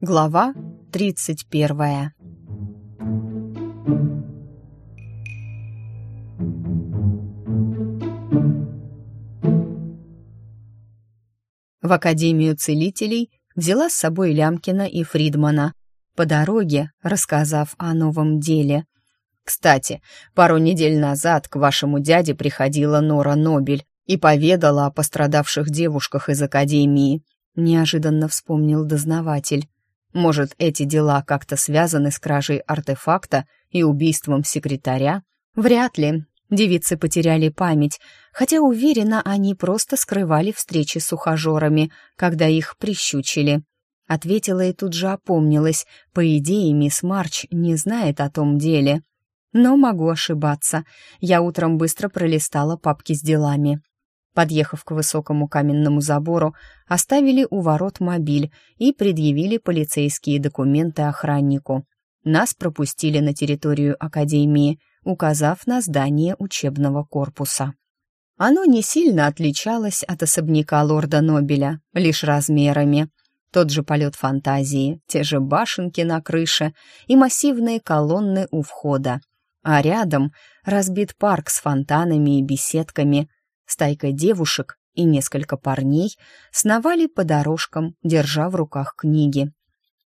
Глава тридцать первая В Академию целителей взяла с собой Лямкина и Фридмана, по дороге рассказав о новом деле. «Кстати, пару недель назад к вашему дяде приходила Нора Нобель и поведала о пострадавших девушках из Академии», неожиданно вспомнил дознаватель. «Может, эти дела как-то связаны с кражей артефакта и убийством секретаря?» «Вряд ли. Девицы потеряли память, хотя, уверена, они просто скрывали встречи с ухажерами, когда их прищучили. Ответила и тут же опомнилась. По идее, мисс Марч не знает о том деле. Но могу ошибаться. Я утром быстро пролистала папки с делами. Подъехав к высокому каменному забору, оставили у ворот мобиль и предъявили полицейские документы охраннику. Нас пропустили на территорию академии, указав на здание учебного корпуса. Оно не сильно отличалось от особняка лорда Нобеля, лишь размерами. Тот же полет фантазии, те же башенки на крыше и массивные колонны у входа. А рядом разбит парк с фонтанами и беседками. Стайка девушек и несколько парней сновали по дорожкам, держа в руках книги.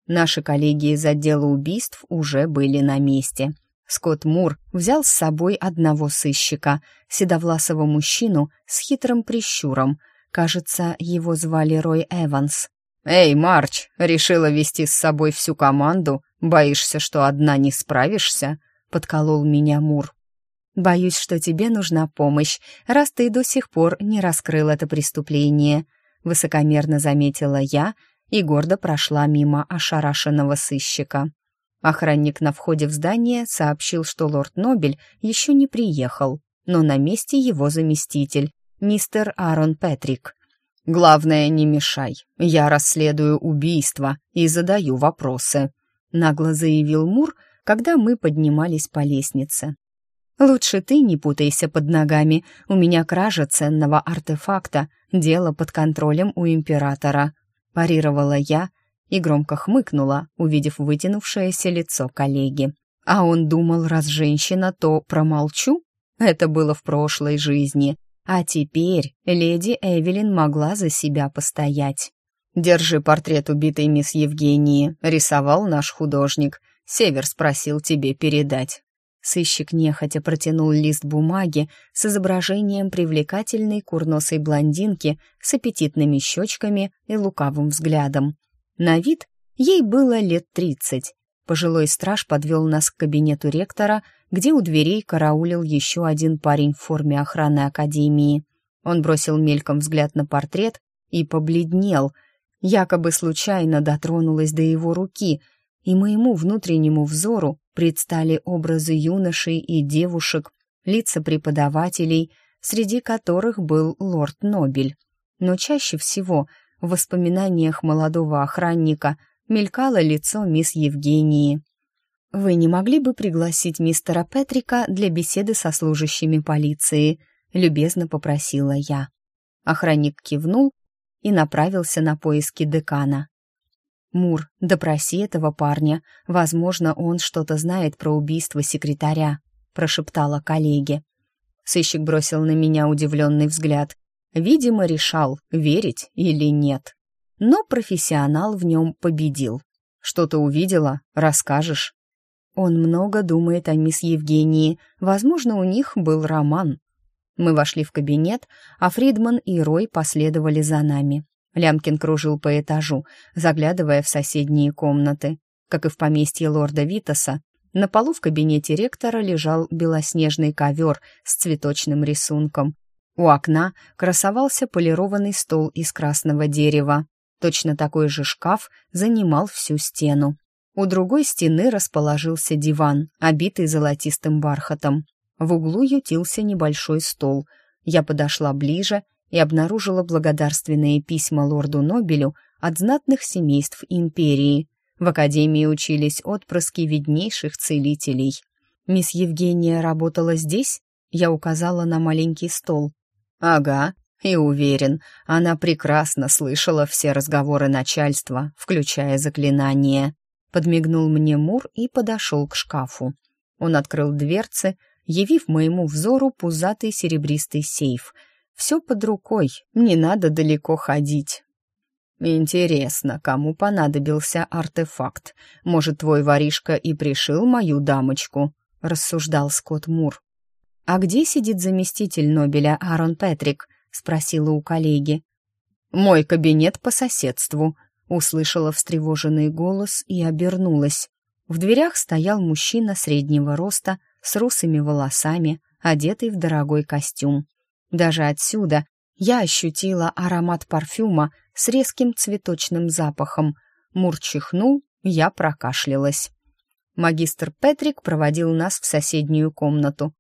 Наши коллеги из отдела убийств уже были на месте — Скотт Мур взял с собой одного сыщика, седовласого мужчину с хитрым прищуром. Кажется, его звали Рой Эванс. «Эй, Марч, решила вести с собой всю команду? Боишься, что одна не справишься?» — подколол меня Мур. «Боюсь, что тебе нужна помощь, раз ты до сих пор не раскрыл это преступление», — высокомерно заметила я и гордо прошла мимо ошарашенного сыщика. Охранник на входе в здание сообщил, что лорд Нобель еще не приехал, но на месте его заместитель, мистер Аарон Петрик. «Главное, не мешай. Я расследую убийство и задаю вопросы», — нагло заявил Мур, когда мы поднимались по лестнице. «Лучше ты не путайся под ногами. У меня кража ценного артефакта, дело под контролем у императора», — парировала я, и громко хмыкнула, увидев вытянувшееся лицо коллеги. А он думал, раз женщина, то промолчу? Это было в прошлой жизни. А теперь леди Эвелин могла за себя постоять. «Держи портрет убитой мисс Евгении», — рисовал наш художник. «Север спросил тебе передать». Сыщик нехотя протянул лист бумаги с изображением привлекательной курносой блондинки с аппетитными щечками и лукавым взглядом. На вид ей было лет тридцать. Пожилой страж подвел нас к кабинету ректора, где у дверей караулил еще один парень в форме охраны академии. Он бросил мельком взгляд на портрет и побледнел. Якобы случайно дотронулась до его руки, и моему внутреннему взору предстали образы юношей и девушек, лица преподавателей, среди которых был лорд Нобель. Но чаще всего в воспоминаниях молодого охранника мелькало лицо мисс Евгении. «Вы не могли бы пригласить мистера Петрика для беседы со служащими полиции?» — любезно попросила я. Охранник кивнул и направился на поиски декана. «Мур, допроси этого парня. Возможно, он что-то знает про убийство секретаря», — прошептала коллеге. Сыщик бросил на меня удивленный взгляд Видимо, решал, верить или нет. Но профессионал в нем победил. Что-то увидела, расскажешь. Он много думает о мисс Евгении. Возможно, у них был роман. Мы вошли в кабинет, а Фридман и Рой последовали за нами. Лямкин кружил по этажу, заглядывая в соседние комнаты. Как и в поместье лорда Витаса, на полу в кабинете ректора лежал белоснежный ковер с цветочным рисунком, у окна красовался полированный стол из красного дерева. Точно такой же шкаф занимал всю стену. У другой стены расположился диван, обитый золотистым бархатом. В углу ютился небольшой стол. Я подошла ближе и обнаружила благодарственные письма лорду Нобелю от знатных семейств империи. В академии учились отпрыски виднейших целителей. Мисс Евгения работала здесь? Я указала на маленький стол. Ага, и уверен, она прекрасно слышала все разговоры начальства, включая заклинание. Подмигнул мне Мур и подошел к шкафу. Он открыл дверцы, явив моему взору пузатый серебристый сейф. Все под рукой, не надо далеко ходить. «Интересно, кому понадобился артефакт? Может, твой воришка и пришил мою дамочку?» — рассуждал Скотт Мур. «А где сидит заместитель Нобеля Аарон Петрик?» — спросила у коллеги. «Мой кабинет по соседству», — услышала встревоженный голос и обернулась. В дверях стоял мужчина среднего роста с русыми волосами, одетый в дорогой костюм. Даже отсюда я ощутила аромат парфюма с резким цветочным запахом. Мур чихнул, я прокашлялась. Магистр Петрик проводил нас в соседнюю комнату.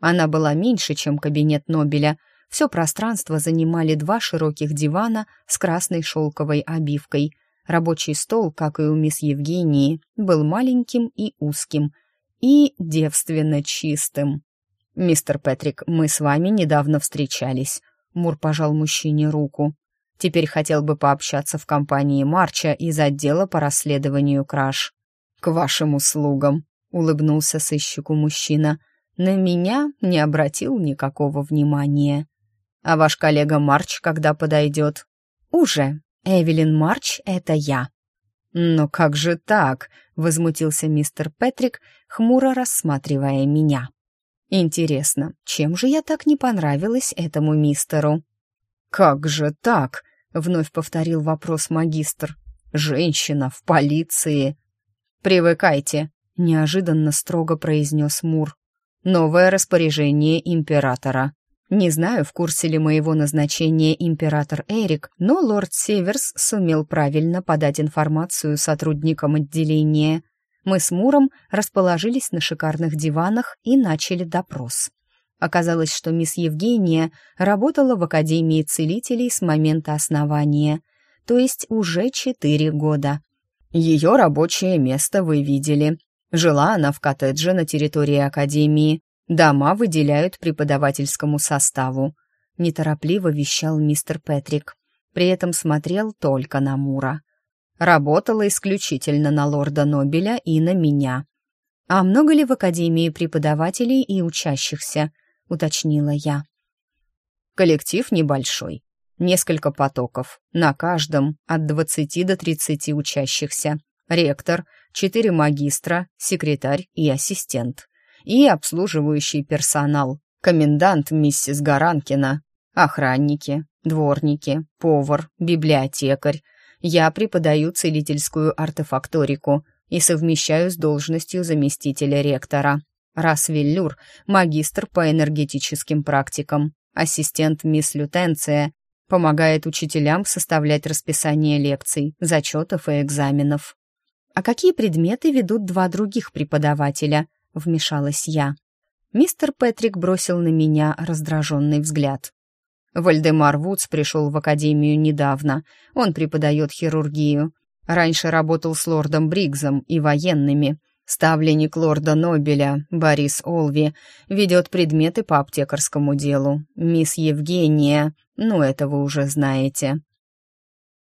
Она была меньше, чем кабинет Нобеля. Все пространство занимали два широких дивана с красной шелковой обивкой. Рабочий стол, как и у мисс Евгении, был маленьким и узким, и девственно чистым. «Мистер Петрик, мы с вами недавно встречались», Мур пожал мужчине руку. Теперь хотел бы пообщаться в компании Марча из отдела по расследованию краж. «К вашим услугам», — улыбнулся сыщику мужчина. «На меня не обратил никакого внимания. А ваш коллега Марч когда подойдет?» «Уже. Эвелин Марч — это я». «Но как же так?» — возмутился мистер Петрик, хмуро рассматривая меня. Интересно, чем же я так не понравилась этому мистеру? «Как же так?» — вновь повторил вопрос магистр. «Женщина в полиции!» «Привыкайте», — неожиданно строго произнес Мур. «Новое распоряжение императора. Не знаю, в курсе ли моего назначения император Эрик, но лорд Северс сумел правильно подать информацию сотрудникам отделения. Мы с Муром расположились на шикарных диванах и начали допрос. Оказалось, что мисс Евгения работала в Академии целителей с момента основания, то есть уже четыре года. Ее рабочее место вы видели. Жила она в коттедже на территории Академии. Дома выделяют преподавательскому составу. Неторопливо вещал мистер Петрик. При этом смотрел только на Мура. Работала исключительно на лорда Нобеля и на меня. А много ли в академии преподавателей и учащихся? уточнила я. Коллектив небольшой. Несколько потоков. На каждом от 20 до 30 учащихся. Ректор, четыре магистра, секретарь и ассистент. И обслуживающий персонал. Комендант миссис Гаранкина. Охранники, дворники, повар, библиотекарь, я преподаю целительскую артефакторику и совмещаю с должностью заместителя ректора. Рас Виллюр — магистр по энергетическим практикам, ассистент мисс Лютенция, помогает учителям составлять расписание лекций, зачетов и экзаменов. «А какие предметы ведут два других преподавателя?» — вмешалась я. Мистер Петрик бросил на меня раздраженный взгляд. Вальдемар Вудс пришел в академию недавно. Он преподает хирургию. Раньше работал с лордом Бригзом и военными. Ставленник лорда Нобеля, Борис Олви, ведет предметы по аптекарскому делу. Мисс Евгения, ну это вы уже знаете.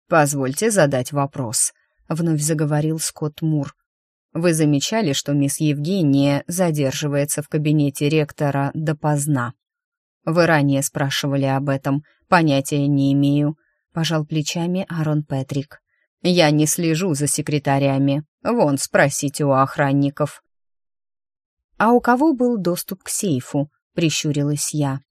«Позвольте задать вопрос», — вновь заговорил Скотт Мур. «Вы замечали, что мисс Евгения задерживается в кабинете ректора допоздна?» Вы ранее спрашивали об этом, понятия не имею», — пожал плечами Арон Петрик. «Я не слежу за секретарями. Вон, спросите у охранников». «А у кого был доступ к сейфу?» — прищурилась я.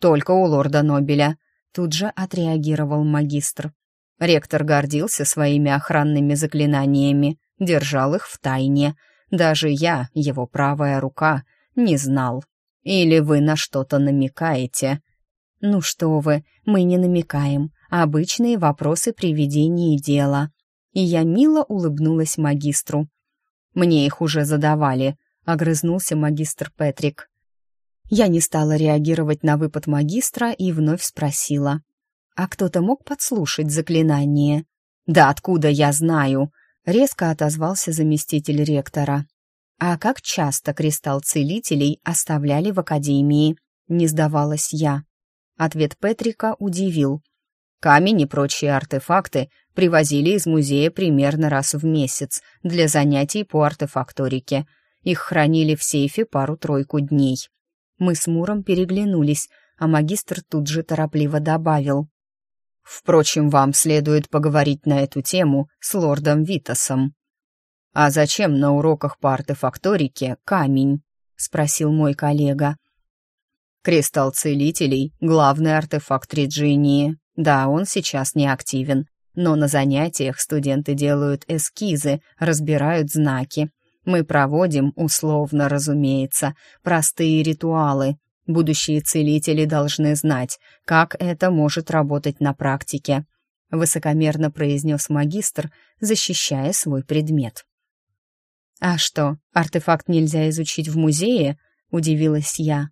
«Только у лорда Нобеля», — тут же отреагировал магистр. Ректор гордился своими охранными заклинаниями, держал их в тайне. Даже я, его правая рука, не знал. Или вы на что-то намекаете?» «Ну что вы, мы не намекаем. Обычные вопросы при ведении дела». И я мило улыбнулась магистру. «Мне их уже задавали», — огрызнулся магистр Петрик. Я не стала реагировать на выпад магистра и вновь спросила. «А кто-то мог подслушать заклинание?» «Да откуда я знаю?» — резко отозвался заместитель ректора. А как часто кристалл целителей оставляли в академии? Не сдавалась я. Ответ Петрика удивил. Камень и прочие артефакты привозили из музея примерно раз в месяц для занятий по артефакторике. Их хранили в сейфе пару-тройку дней. Мы с Муром переглянулись, а магистр тут же торопливо добавил. «Впрочем, вам следует поговорить на эту тему с лордом Витасом». «А зачем на уроках по артефакторике камень?» — спросил мой коллега. «Кристалл целителей — главный артефакт Реджинии. Да, он сейчас не активен, но на занятиях студенты делают эскизы, разбирают знаки. Мы проводим, условно разумеется, простые ритуалы. Будущие целители должны знать, как это может работать на практике», — высокомерно произнес магистр, защищая свой предмет. «А что, артефакт нельзя изучить в музее?» — удивилась я.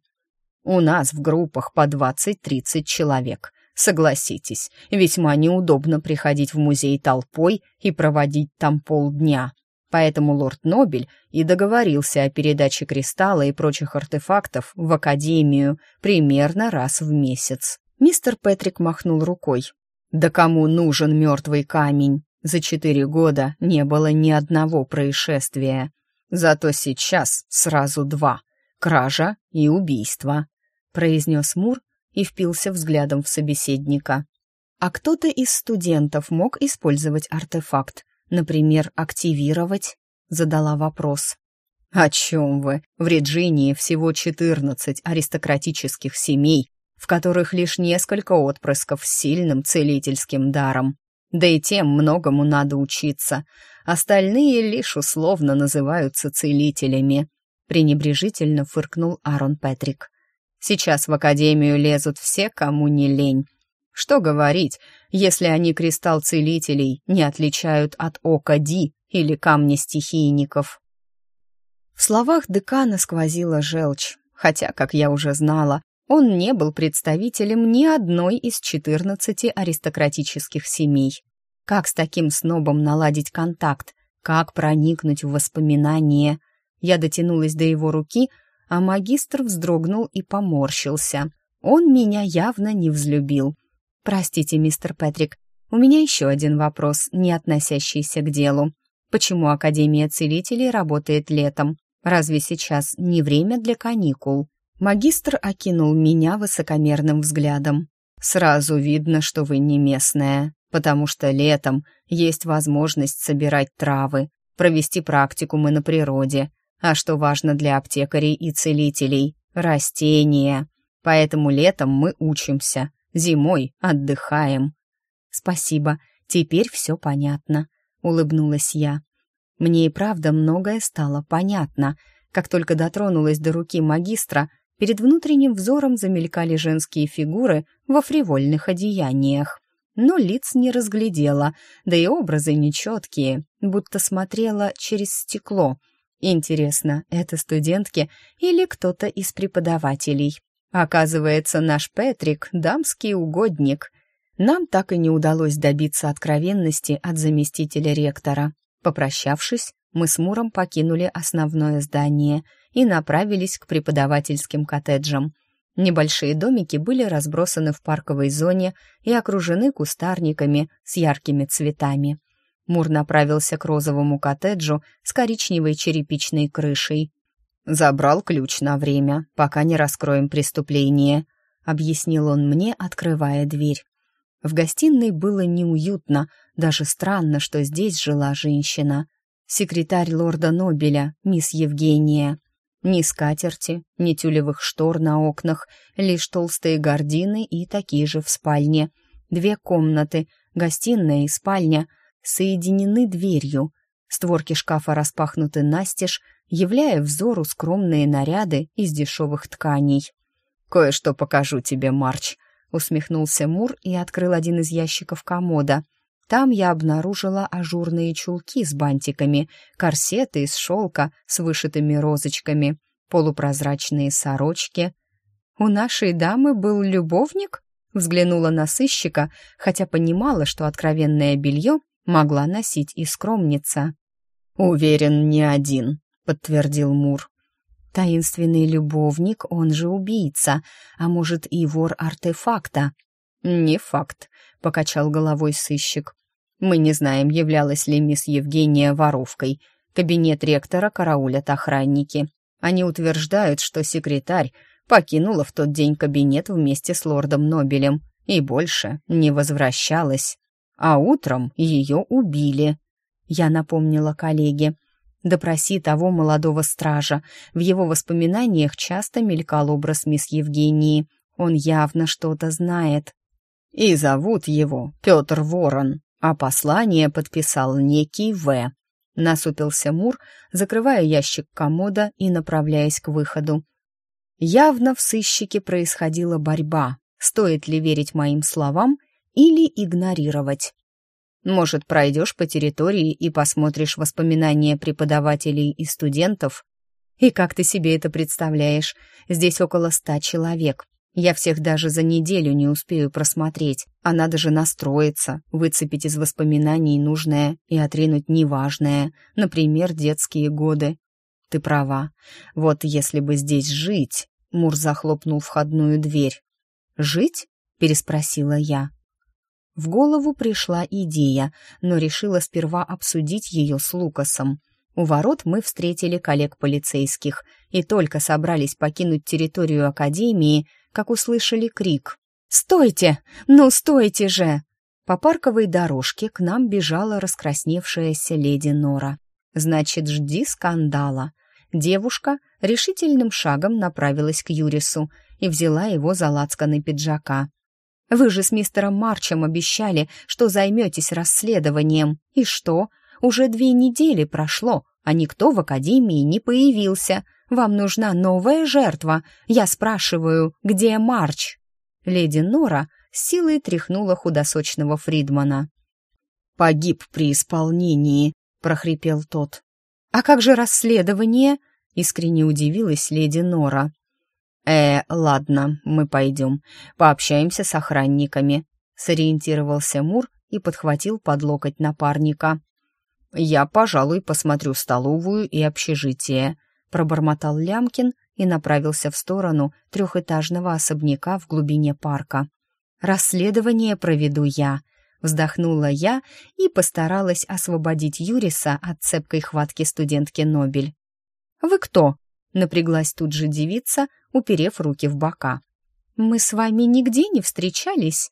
«У нас в группах по двадцать-тридцать человек. Согласитесь, весьма неудобно приходить в музей толпой и проводить там полдня. Поэтому лорд Нобель и договорился о передаче кристалла и прочих артефактов в Академию примерно раз в месяц». Мистер Петрик махнул рукой. «Да кому нужен мертвый камень? За четыре года не было ни одного происшествия. Зато сейчас сразу два — кража и убийство», — произнес Мур и впился взглядом в собеседника. А кто-то из студентов мог использовать артефакт, например, активировать? Задала вопрос. «О чем вы? В Реджинии всего четырнадцать аристократических семей, в которых лишь несколько отпрысков с сильным целительским даром. Да и тем многому надо учиться. Остальные лишь условно называются целителями. Пренебрежительно фыркнул Аарон Петрик. Сейчас в академию лезут все, кому не лень. Что говорить, если они кристалл целителей не отличают от ока Ди или камня стихийников? В словах декана сквозила желчь, хотя, как я уже знала, он не был представителем ни одной из четырнадцати аристократических семей. Как с таким снобом наладить контакт? Как проникнуть в воспоминания? Я дотянулась до его руки, а магистр вздрогнул и поморщился. Он меня явно не взлюбил. «Простите, мистер Петрик, у меня еще один вопрос, не относящийся к делу. Почему Академия целителей работает летом? Разве сейчас не время для каникул?» Магистр окинул меня высокомерным взглядом. «Сразу видно, что вы не местная, потому что летом есть возможность собирать травы, провести практикумы на природе, а что важно для аптекарей и целителей — растения. Поэтому летом мы учимся, зимой отдыхаем». «Спасибо, теперь все понятно», — улыбнулась я. Мне и правда многое стало понятно. Как только дотронулась до руки магистра — Перед внутренним взором замелькали женские фигуры во фривольных одеяниях. Но лиц не разглядела, да и образы нечеткие, будто смотрела через стекло. Интересно, это студентки или кто-то из преподавателей? Оказывается, наш Петрик — дамский угодник. Нам так и не удалось добиться откровенности от заместителя ректора. Попрощавшись, мы с Муром покинули основное здание и направились к преподавательским коттеджам. Небольшие домики были разбросаны в парковой зоне и окружены кустарниками с яркими цветами. Мур направился к розовому коттеджу с коричневой черепичной крышей. «Забрал ключ на время, пока не раскроем преступление», — объяснил он мне, открывая дверь. В гостиной было неуютно, даже странно, что здесь жила женщина секретарь лорда Нобеля, мисс Евгения. Ни скатерти, ни тюлевых штор на окнах, лишь толстые гардины и такие же в спальне. Две комнаты, гостиная и спальня, соединены дверью. Створки шкафа распахнуты настежь, являя взору скромные наряды из дешевых тканей. «Кое-что покажу тебе, Марч», — усмехнулся Мур и открыл один из ящиков комода. Там я обнаружила ажурные чулки с бантиками, корсеты из шелка с вышитыми розочками, полупрозрачные сорочки. «У нашей дамы был любовник?» Взглянула на сыщика, хотя понимала, что откровенное белье могла носить и скромница. «Уверен, не один», — подтвердил Мур. Таинственный любовник, он же убийца, а может и вор артефакта. «Не факт», — покачал головой сыщик. «Мы не знаем, являлась ли мисс Евгения воровкой. Кабинет ректора караулят охранники. Они утверждают, что секретарь покинула в тот день кабинет вместе с лордом Нобелем и больше не возвращалась. А утром ее убили. Я напомнила коллеге. Допроси того молодого стража. В его воспоминаниях часто мелькал образ мисс Евгении. Он явно что-то знает. И зовут его Петр Ворон, а послание подписал некий В. Насупился Мур, закрывая ящик комода и направляясь к выходу. Явно в сыщике происходила борьба. Стоит ли верить моим словам или игнорировать? Может, пройдешь по территории и посмотришь воспоминания преподавателей и студентов? И как ты себе это представляешь? Здесь около ста человек. Я всех даже за неделю не успею просмотреть, а надо же настроиться, выцепить из воспоминаний нужное и отринуть неважное, например, детские годы. Ты права. Вот если бы здесь жить... Мур захлопнул входную дверь. «Жить?» — переспросила я. В голову пришла идея, но решила сперва обсудить ее с Лукасом. У ворот мы встретили коллег полицейских и только собрались покинуть территорию Академии, как услышали крик. «Стойте! Ну, стойте же!» По парковой дорожке к нам бежала раскрасневшаяся леди Нора. «Значит, жди скандала!» Девушка решительным шагом направилась к Юрису и взяла его за лацканы пиджака. «Вы же с мистером Марчем обещали, что займетесь расследованием. И что? Уже две недели прошло, а никто в академии не появился. Вам нужна новая жертва. Я спрашиваю, где Марч?» Леди Нора силой тряхнула худосочного Фридмана. «Погиб при исполнении», — прохрипел тот. «А как же расследование?» — искренне удивилась леди Нора. «Э, ладно, мы пойдем, пообщаемся с охранниками», — сориентировался Мур и подхватил под локоть напарника. «Я, пожалуй, посмотрю столовую и общежитие», — пробормотал Лямкин и направился в сторону трехэтажного особняка в глубине парка. «Расследование проведу я», Вздохнула я и постаралась освободить Юриса от цепкой хватки студентки Нобель. «Вы кто?» — напряглась тут же девица, уперев руки в бока. «Мы с вами нигде не встречались?»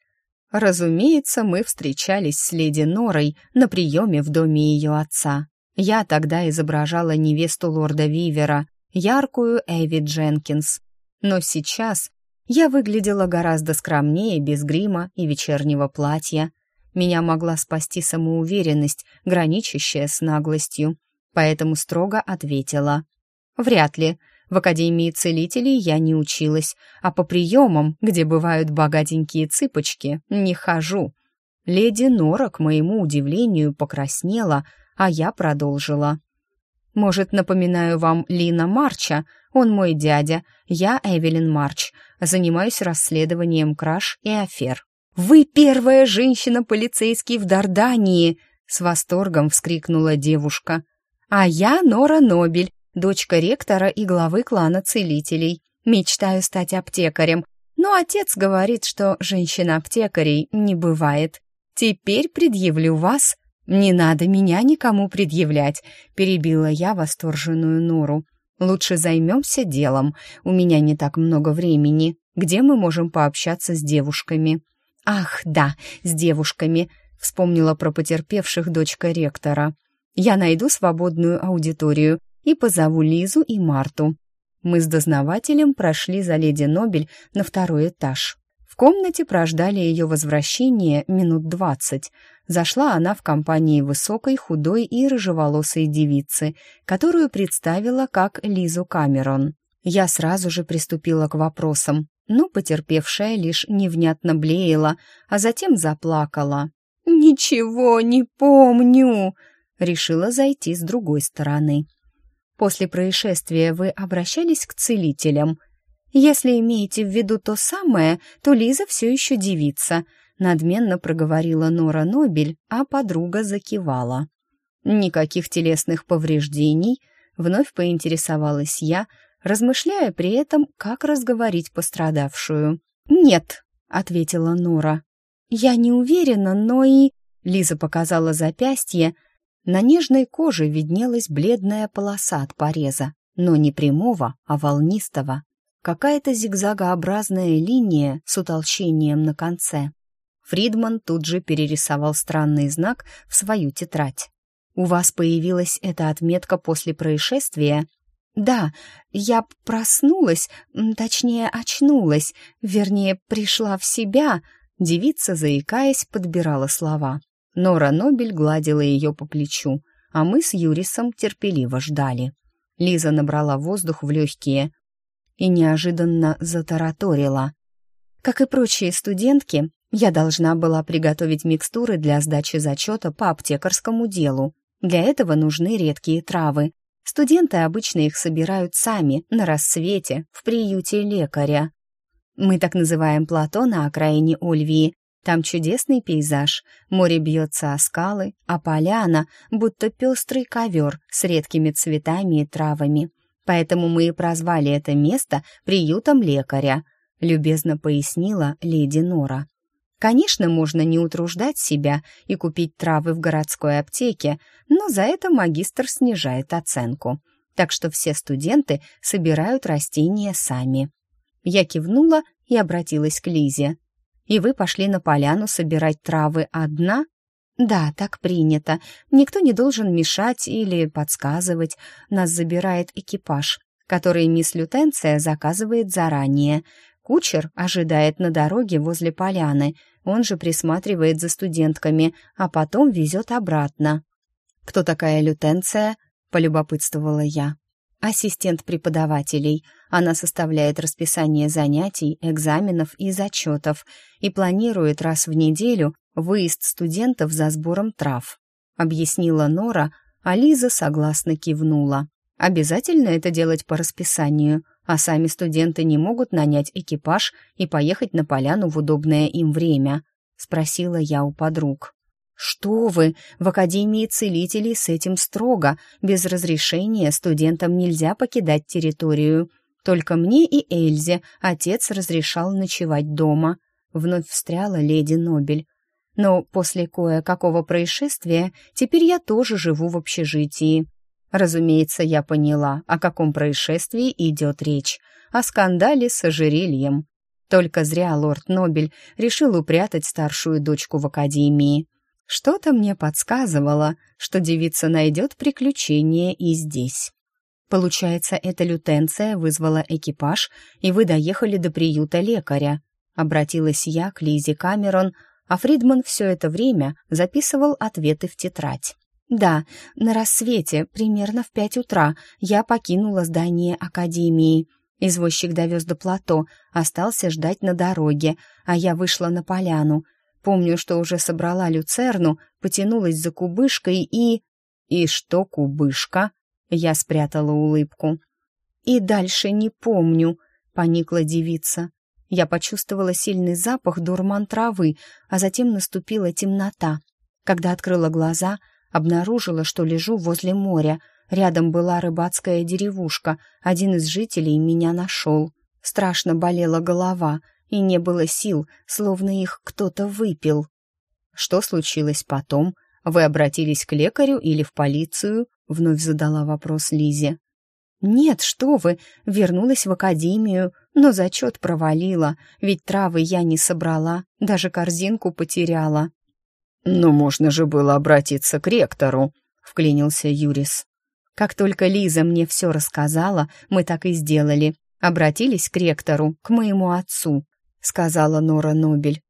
Разумеется, мы встречались с леди Норой на приеме в доме ее отца. Я тогда изображала невесту лорда Вивера, яркую Эви Дженкинс. Но сейчас я выглядела гораздо скромнее, без грима и вечернего платья. Меня могла спасти самоуверенность, граничащая с наглостью, поэтому строго ответила. «Вряд ли. В Академии целителей я не училась, а по приемам, где бывают богатенькие цыпочки, не хожу». Леди Нора, к моему удивлению, покраснела, а я продолжила. «Может, напоминаю вам Лина Марча? Он мой дядя, я Эвелин Марч, занимаюсь расследованием краж и афер». «Вы первая женщина-полицейский в Дардании!» — с восторгом вскрикнула девушка. «А я Нора Нобель, дочка ректора и главы клана целителей. Мечтаю стать аптекарем, но отец говорит, что женщин-аптекарей не бывает. Теперь предъявлю вас». «Не надо меня никому предъявлять», — перебила я восторженную Нору. «Лучше займемся делом. У меня не так много времени. Где мы можем пообщаться с девушками?» «Ах, да, с девушками», — вспомнила про потерпевших дочка ректора. «Я найду свободную аудиторию и позову Лизу и Марту». Мы с дознавателем прошли за леди Нобель на второй этаж. В комнате прождали ее возвращение минут двадцать. Зашла она в компании высокой, худой и рыжеволосой девицы, которую представила как Лизу Камерон. Я сразу же приступила к вопросам, но потерпевшая лишь невнятно блеяла, а затем заплакала. «Ничего не помню!» Решила зайти с другой стороны. «После происшествия вы обращались к целителям?» «Если имеете в виду то самое, то Лиза все еще девица», надменно проговорила Нора Нобель, а подруга закивала. «Никаких телесных повреждений», — вновь поинтересовалась я, размышляя при этом, как разговорить пострадавшую. «Нет», — ответила Нора. «Я не уверена, но и...» Лиза показала запястье. На нежной коже виднелась бледная полоса от пореза, но не прямого, а волнистого. Какая-то зигзагообразная линия с утолщением на конце. Фридман тут же перерисовал странный знак в свою тетрадь. «У вас появилась эта отметка после происшествия?» «Да, я проснулась, точнее, очнулась, вернее, пришла в себя», девица, заикаясь, подбирала слова. Нора Нобель гладила ее по плечу, а мы с Юрисом терпеливо ждали. Лиза набрала воздух в легкие и неожиданно затараторила. Как и прочие студентки, я должна была приготовить микстуры для сдачи зачета по аптекарскому делу. Для этого нужны редкие травы. Студенты обычно их собирают сами, на рассвете, в приюте лекаря. Мы так называем плато на окраине Ольвии. Там чудесный пейзаж. Море бьется о скалы, а поляна будто пестрый ковер с редкими цветами и травами. Поэтому мы и прозвали это место приютом лекаря, любезно пояснила леди Нора. Конечно, можно не утруждать себя и купить травы в городской аптеке, но за это магистр снижает оценку. Так что все студенты собирают растения сами. Я кивнула и обратилась к Лизе. «И вы пошли на поляну собирать травы одна?» «Да, так принято. Никто не должен мешать или подсказывать. Нас забирает экипаж, который мисс Лютенция заказывает заранее. Кучер ожидает на дороге возле поляны, он же присматривает за студентками, а потом везет обратно». «Кто такая Лютенция?» — полюбопытствовала я. «Ассистент преподавателей. Она составляет расписание занятий, экзаменов и зачетов и планирует раз в неделю выезд студентов за сбором трав», — объяснила Нора, а Лиза согласно кивнула. «Обязательно это делать по расписанию, а сами студенты не могут нанять экипаж и поехать на поляну в удобное им время?» — спросила я у подруг. «Что вы! В Академии целителей с этим строго. Без разрешения студентам нельзя покидать территорию. Только мне и Эльзе отец разрешал ночевать дома», — вновь встряла леди Нобель. Но после кое-какого происшествия теперь я тоже живу в общежитии. Разумеется, я поняла, о каком происшествии идет речь. О скандале с ожерельем. Только зря лорд Нобель решил упрятать старшую дочку в академии. Что-то мне подсказывало, что девица найдет приключения и здесь. Получается, эта лютенция вызвала экипаж, и вы доехали до приюта лекаря. Обратилась я к Лизе Камерон, а Фридман все это время записывал ответы в тетрадь. «Да, на рассвете, примерно в пять утра, я покинула здание Академии. Извозчик довез до плато, остался ждать на дороге, а я вышла на поляну. Помню, что уже собрала люцерну, потянулась за кубышкой и... «И что кубышка?» Я спрятала улыбку. «И дальше не помню», — поникла девица. Я почувствовала сильный запах дурман травы, а затем наступила темнота. Когда открыла глаза, обнаружила, что лежу возле моря. Рядом была рыбацкая деревушка. Один из жителей меня нашел. Страшно болела голова, и не было сил, словно их кто-то выпил. «Что случилось потом? Вы обратились к лекарю или в полицию?» — вновь задала вопрос Лизе. «Нет, что вы, вернулась в академию, но зачет провалила, ведь травы я не собрала, даже корзинку потеряла». «Но можно же было обратиться к ректору», — вклинился Юрис. «Как только Лиза мне все рассказала, мы так и сделали. Обратились к ректору, к моему отцу», — сказала Нора Нобель.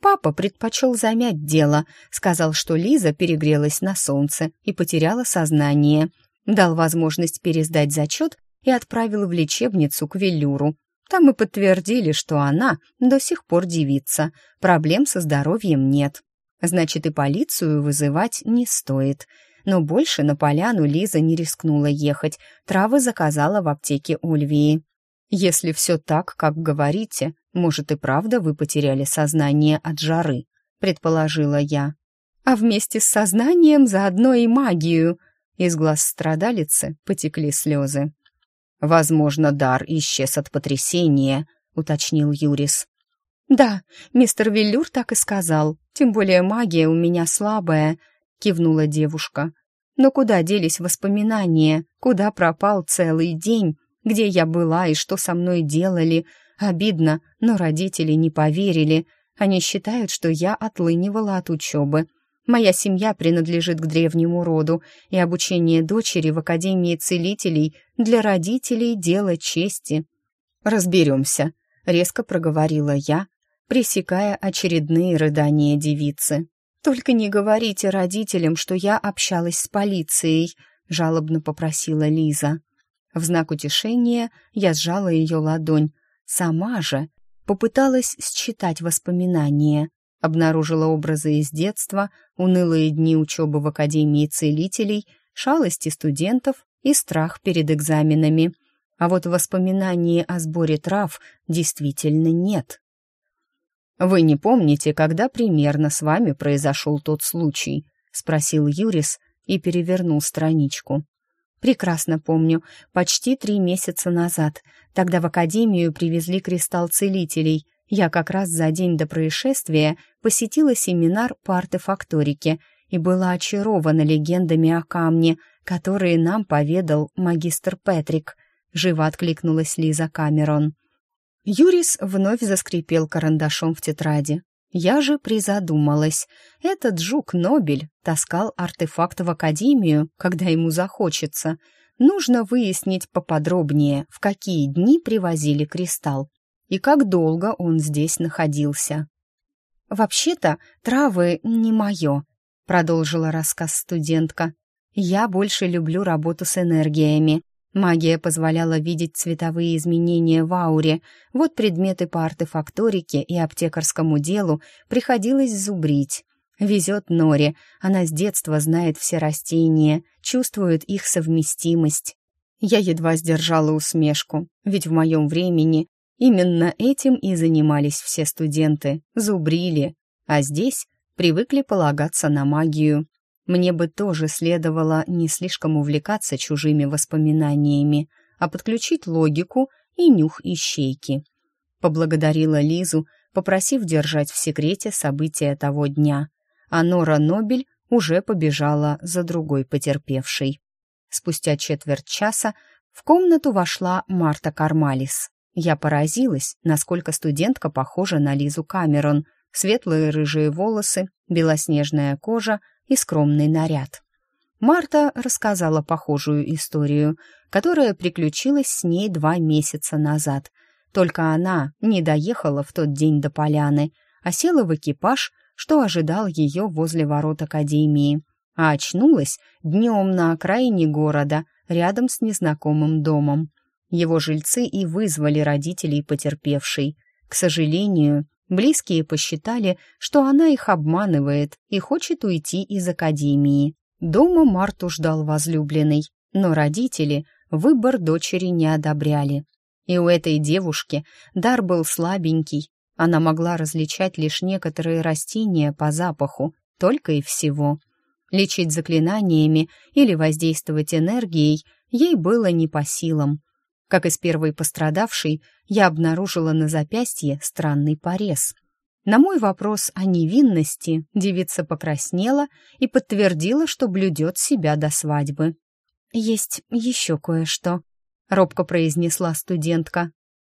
Папа предпочел замять дело, сказал, что Лиза перегрелась на солнце и потеряла сознание — дал возможность пересдать зачет и отправил в лечебницу к Велюру. Там и подтвердили, что она до сих пор девица, проблем со здоровьем нет. Значит, и полицию вызывать не стоит. Но больше на поляну Лиза не рискнула ехать, травы заказала в аптеке Ольвии. «Если все так, как говорите, может и правда вы потеряли сознание от жары», предположила я. «А вместе с сознанием заодно и магию», из глаз страдалицы потекли слезы. «Возможно, дар исчез от потрясения», — уточнил Юрис. «Да, мистер Виллюр так и сказал. Тем более магия у меня слабая», — кивнула девушка. «Но куда делись воспоминания? Куда пропал целый день? Где я была и что со мной делали? Обидно, но родители не поверили. Они считают, что я отлынивала от учебы. Моя семья принадлежит к древнему роду, и обучение дочери в Академии целителей для родителей — дело чести». «Разберемся», — резко проговорила я, пресекая очередные рыдания девицы. «Только не говорите родителям, что я общалась с полицией», — жалобно попросила Лиза. В знак утешения я сжала ее ладонь. Сама же попыталась считать воспоминания. Обнаружила образы из детства, унылые дни учебы в Академии целителей, шалости студентов и страх перед экзаменами. А вот воспоминаний о сборе трав действительно нет. «Вы не помните, когда примерно с вами произошел тот случай?» — спросил Юрис и перевернул страничку. «Прекрасно помню. Почти три месяца назад. Тогда в академию привезли кристалл целителей. Я как раз за день до происшествия посетила семинар по артефакторике и была очарована легендами о камне, которые нам поведал магистр Петрик», — живо откликнулась Лиза Камерон. Юрис вновь заскрипел карандашом в тетради. Я же призадумалась. Этот жук Нобель таскал артефакт в академию, когда ему захочется. Нужно выяснить поподробнее, в какие дни привозили кристалл и как долго он здесь находился. «Вообще-то травы не мое», — продолжила рассказ студентка. «Я больше люблю работу с энергиями. Магия позволяла видеть цветовые изменения в ауре. Вот предметы по артефакторике и аптекарскому делу приходилось зубрить. Везет Норе, она с детства знает все растения, чувствует их совместимость. Я едва сдержала усмешку, ведь в моем времени именно этим и занимались все студенты, зубрили, а здесь привыкли полагаться на магию. Мне бы тоже следовало не слишком увлекаться чужими воспоминаниями, а подключить логику и нюх ищейки. Поблагодарила Лизу, попросив держать в секрете события того дня, а Нора Нобель уже побежала за другой потерпевшей. Спустя четверть часа в комнату вошла Марта Кармалис. Я поразилась, насколько студентка похожа на Лизу Камерон. Светлые рыжие волосы, белоснежная кожа — и скромный наряд. Марта рассказала похожую историю, которая приключилась с ней два месяца назад. Только она не доехала в тот день до поляны, а села в экипаж, что ожидал ее возле ворот академии, а очнулась днем на окраине города, рядом с незнакомым домом. Его жильцы и вызвали родителей потерпевшей. К сожалению, Близкие посчитали, что она их обманывает и хочет уйти из академии. Дома Марту ждал возлюбленный, но родители выбор дочери не одобряли. И у этой девушки дар был слабенький, она могла различать лишь некоторые растения по запаху, только и всего. Лечить заклинаниями или воздействовать энергией ей было не по силам. Как и с первой пострадавшей, я обнаружила на запястье странный порез. На мой вопрос о невинности девица покраснела и подтвердила, что блюдет себя до свадьбы. «Есть еще кое-что», — робко произнесла студентка.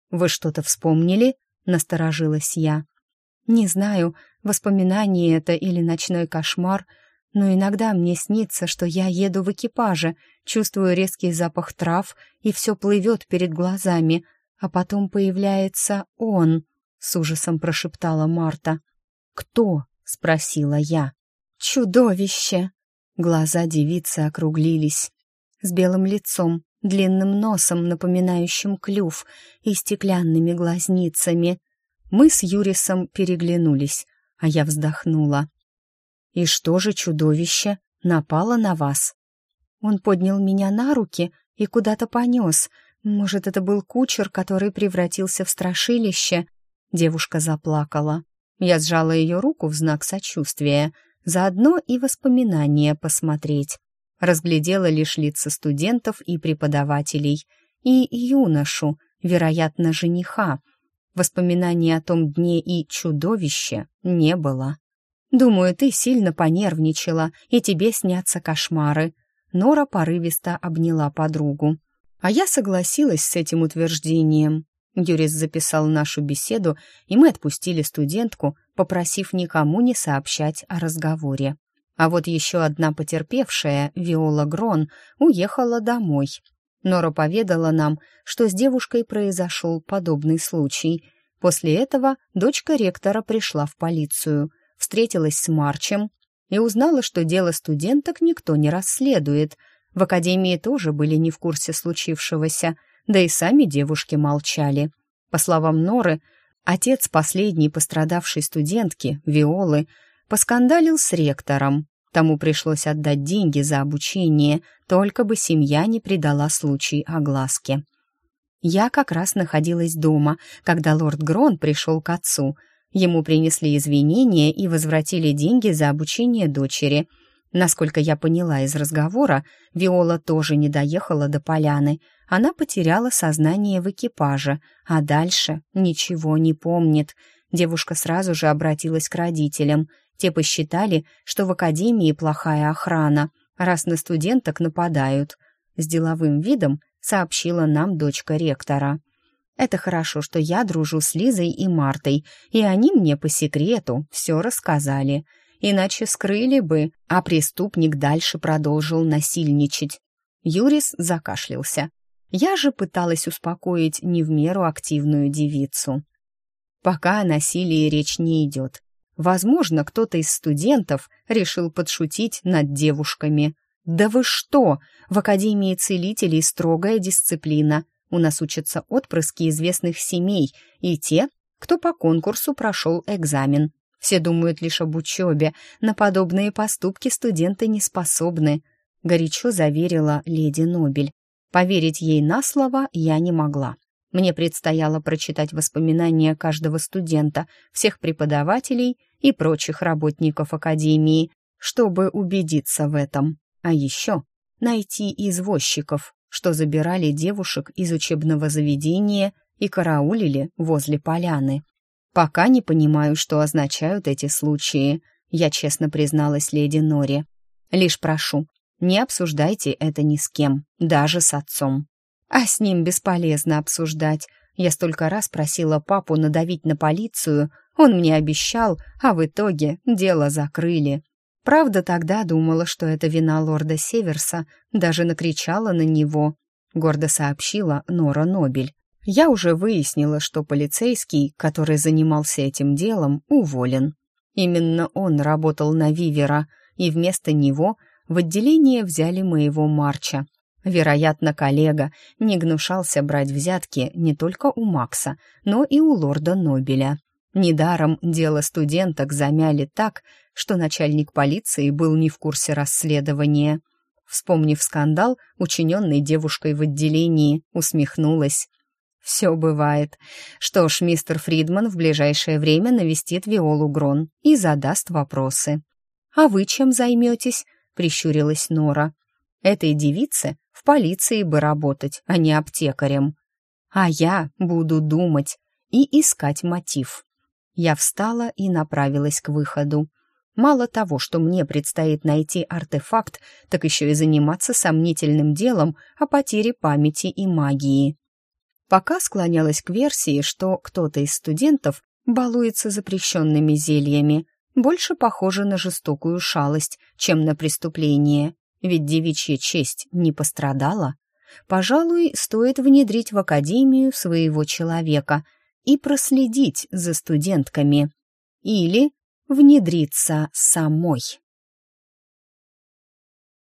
«Вы что-то вспомнили?» — насторожилась я. «Не знаю, воспоминание это или ночной кошмар», но иногда мне снится, что я еду в экипаже, чувствую резкий запах трав, и все плывет перед глазами, а потом появляется он, — с ужасом прошептала Марта. «Кто?» — спросила я. «Чудовище!» Глаза девицы округлились. С белым лицом, длинным носом, напоминающим клюв, и стеклянными глазницами. Мы с Юрисом переглянулись, а я вздохнула. «И что же чудовище напало на вас?» Он поднял меня на руки и куда-то понес. Может, это был кучер, который превратился в страшилище? Девушка заплакала. Я сжала ее руку в знак сочувствия, заодно и воспоминания посмотреть. Разглядела лишь лица студентов и преподавателей. и юношу, вероятно, жениха. Воспоминаний о том дне и чудовище не было. «Думаю, ты сильно понервничала, и тебе снятся кошмары». Нора порывисто обняла подругу. А я согласилась с этим утверждением. Юрис записал нашу беседу, и мы отпустили студентку, попросив никому не сообщать о разговоре. А вот еще одна потерпевшая, Виола Грон, уехала домой. Нора поведала нам, что с девушкой произошел подобный случай. После этого дочка ректора пришла в полицию, встретилась с Марчем и узнала, что дело студенток никто не расследует. В академии тоже были не в курсе случившегося, да и сами девушки молчали. По словам Норы, отец последней пострадавшей студентки, Виолы, поскандалил с ректором. Тому пришлось отдать деньги за обучение, только бы семья не придала случай огласке. Я как раз находилась дома, когда лорд Грон пришел к отцу. Ему принесли извинения и возвратили деньги за обучение дочери. Насколько я поняла из разговора, Виола тоже не доехала до поляны. Она потеряла сознание в экипаже, а дальше ничего не помнит. Девушка сразу же обратилась к родителям. Те посчитали, что в академии плохая охрана, раз на студенток нападают. С деловым видом сообщила нам дочка ректора. Это хорошо, что я дружу с Лизой и Мартой, и они мне по секрету все рассказали. Иначе скрыли бы, а преступник дальше продолжил насильничать. Юрис закашлялся. Я же пыталась успокоить не в меру активную девицу. Пока о насилии речь не идет. Возможно, кто-то из студентов решил подшутить над девушками. «Да вы что! В Академии целителей строгая дисциплина. У нас учатся отпрыски известных семей и те, кто по конкурсу прошел экзамен. Все думают лишь об учебе, на подобные поступки студенты не способны», — горячо заверила леди Нобель. Поверить ей на слово я не могла. Мне предстояло прочитать воспоминания каждого студента, всех преподавателей и прочих работников академии, чтобы убедиться в этом. А еще найти извозчиков, что забирали девушек из учебного заведения и караулили возле поляны. Пока не понимаю, что означают эти случаи, я честно призналась леди Нори. Лишь прошу, не обсуждайте это ни с кем, даже с отцом. А с ним бесполезно обсуждать. Я столько раз просила папу надавить на полицию, он мне обещал, а в итоге дело закрыли. Правда, тогда думала, что это вина лорда Северса, даже накричала на него. Гордо сообщила Нора Нобель. Я уже выяснила, что полицейский, который занимался этим делом, уволен. Именно он работал на Вивера, и вместо него в отделение взяли моего Марча. Вероятно, коллега не гнушался брать взятки не только у Макса, но и у лорда Нобеля. Недаром дело студенток замяли так, что начальник полиции был не в курсе расследования. Вспомнив скандал, учиненный девушкой в отделении, усмехнулась. «Все бывает. Что ж, мистер Фридман в ближайшее время навестит Виолу Грон и задаст вопросы». «А вы чем займетесь?» — прищурилась Нора. «Этой девице в полиции бы работать, а не аптекарем. А я буду думать и искать мотив». Я встала и направилась к выходу. Мало того, что мне предстоит найти артефакт, так еще и заниматься сомнительным делом о потере памяти и магии. Пока склонялась к версии, что кто-то из студентов балуется запрещенными зельями, больше похоже на жестокую шалость, чем на преступление, ведь девичья честь не пострадала. Пожалуй, стоит внедрить в академию своего человека — и проследить за студентками. Или внедриться самой.